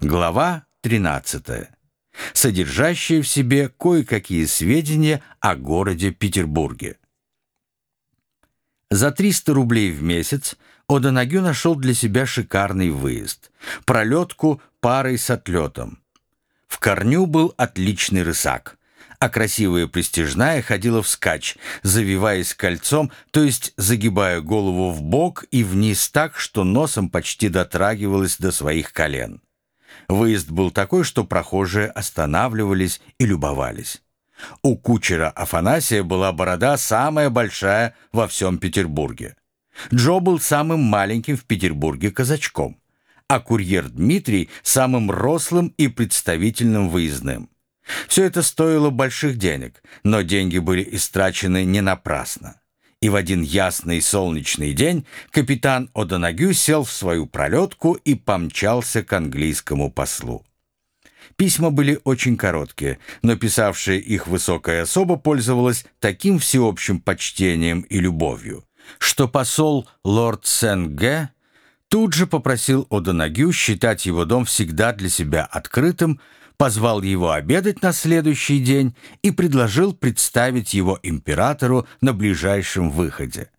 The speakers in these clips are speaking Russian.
Глава 13. Содержащая в себе кое-какие сведения о городе Петербурге. За 300 рублей в месяц Одонагю нашел для себя шикарный выезд. Пролетку парой с отлетом. В корню был отличный рысак, а красивая престижная ходила вскачь, завиваясь кольцом, то есть загибая голову в бок и вниз так, что носом почти дотрагивалась до своих колен. Выезд был такой, что прохожие останавливались и любовались. У кучера Афанасия была борода самая большая во всем Петербурге. Джо был самым маленьким в Петербурге казачком, а курьер Дмитрий – самым рослым и представительным выездным. Все это стоило больших денег, но деньги были истрачены не напрасно и в один ясный солнечный день капитан Одонагю сел в свою пролетку и помчался к английскому послу. Письма были очень короткие, но писавшая их высокая особа пользовалась таким всеобщим почтением и любовью, что посол лорд Сен-Ге тут же попросил Одонагю считать его дом всегда для себя открытым, позвал его обедать на следующий день и предложил представить его императору на ближайшем выходе.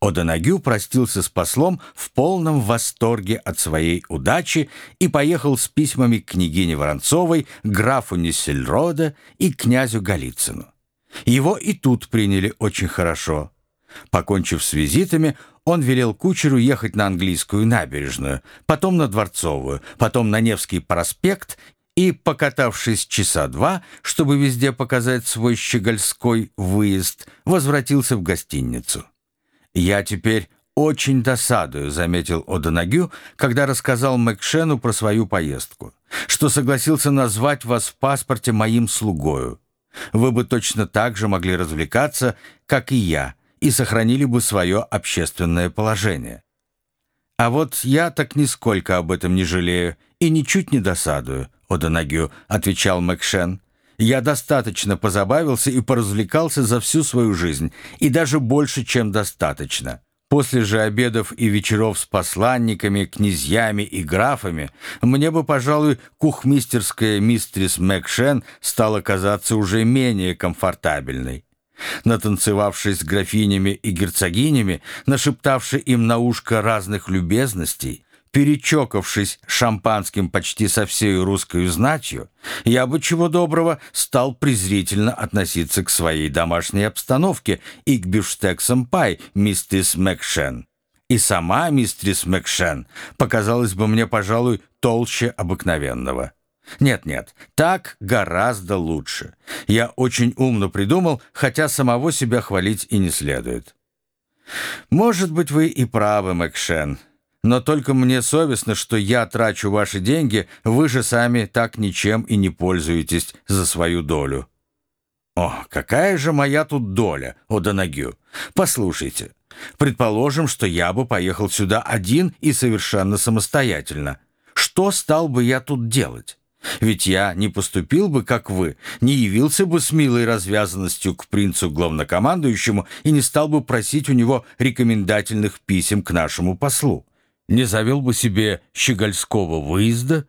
Одонагю простился с послом в полном восторге от своей удачи и поехал с письмами к княгине Воронцовой, графу Нессельрода и князю Голицыну. Его и тут приняли очень хорошо. Покончив с визитами, он велел кучеру ехать на английскую набережную, потом на Дворцовую, потом на Невский проспект и, покатавшись часа два, чтобы везде показать свой щегольской выезд, возвратился в гостиницу. «Я теперь очень досадую», — заметил Одонагю, когда рассказал Мэкшену про свою поездку, «что согласился назвать вас в паспорте моим слугою. Вы бы точно так же могли развлекаться, как и я, и сохранили бы свое общественное положение. А вот я так нисколько об этом не жалею и ничуть не досадую. Одонагю», — отвечал Мэкшен. «Я достаточно позабавился и поразвлекался за всю свою жизнь, и даже больше, чем достаточно. После же обедов и вечеров с посланниками, князьями и графами мне бы, пожалуй, кухмистерская мистрис Мэкшен стала казаться уже менее комфортабельной. Натанцевавшись с графинями и герцогинями, нашептавши им на ушко разных любезностей, перечокавшись шампанским почти со всей русской знатью, я бы чего доброго стал презрительно относиться к своей домашней обстановке и к бифштексам пай мистерс Мэкшен. И сама мистерс Мэкшен показалась бы мне, пожалуй, толще обыкновенного. Нет-нет, так гораздо лучше. Я очень умно придумал, хотя самого себя хвалить и не следует. Может быть, вы и правы, Мэкшен, но только мне совестно, что я трачу ваши деньги, вы же сами так ничем и не пользуетесь за свою долю. О, какая же моя тут доля, Одонагю. Послушайте, предположим, что я бы поехал сюда один и совершенно самостоятельно. Что стал бы я тут делать? Ведь я не поступил бы, как вы, не явился бы с милой развязанностью к принцу-главнокомандующему и не стал бы просить у него рекомендательных писем к нашему послу не завел бы себе щегольского выезда,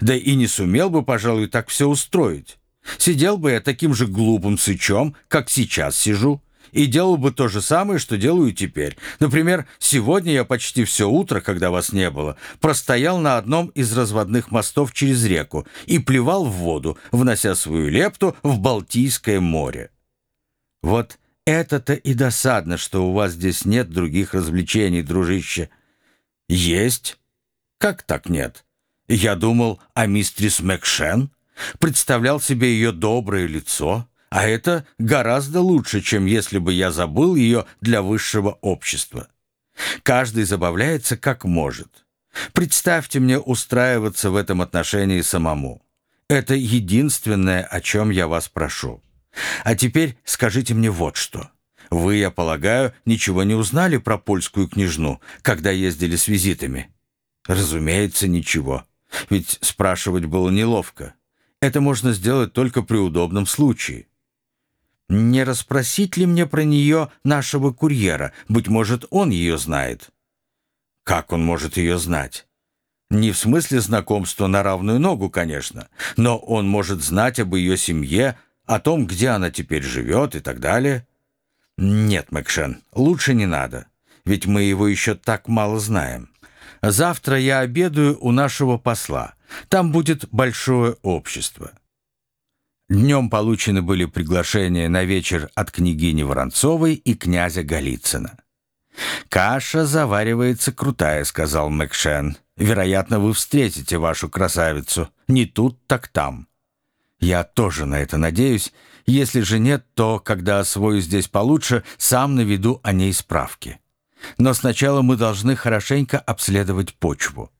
да и не сумел бы, пожалуй, так все устроить. Сидел бы я таким же глупым сычом, как сейчас сижу, и делал бы то же самое, что делаю теперь. Например, сегодня я почти все утро, когда вас не было, простоял на одном из разводных мостов через реку и плевал в воду, внося свою лепту в Балтийское море. Вот это-то и досадно, что у вас здесь нет других развлечений, дружище. «Есть». «Как так нет?» «Я думал о мистерис Мэкшен, представлял себе ее доброе лицо, а это гораздо лучше, чем если бы я забыл ее для высшего общества. Каждый забавляется как может. Представьте мне устраиваться в этом отношении самому. Это единственное, о чем я вас прошу. А теперь скажите мне вот что». Вы, я полагаю, ничего не узнали про польскую княжну, когда ездили с визитами? Разумеется, ничего. Ведь спрашивать было неловко. Это можно сделать только при удобном случае. Не расспросить ли мне про нее нашего курьера? Быть может, он ее знает. Как он может ее знать? Не в смысле знакомства на равную ногу, конечно, но он может знать об ее семье, о том, где она теперь живет и так далее. Нет, Мэкшен, лучше не надо, ведь мы его еще так мало знаем. Завтра я обедаю у нашего посла. Там будет большое общество. Днем получены были приглашения на вечер от княгини Воронцовой и князя Голицына. «Каша заваривается крутая», — сказал Мэкшен. «Вероятно, вы встретите вашу красавицу. Не тут, так там». «Я тоже на это надеюсь. Если же нет, то, когда освою здесь получше, сам наведу о ней справки. Но сначала мы должны хорошенько обследовать почву».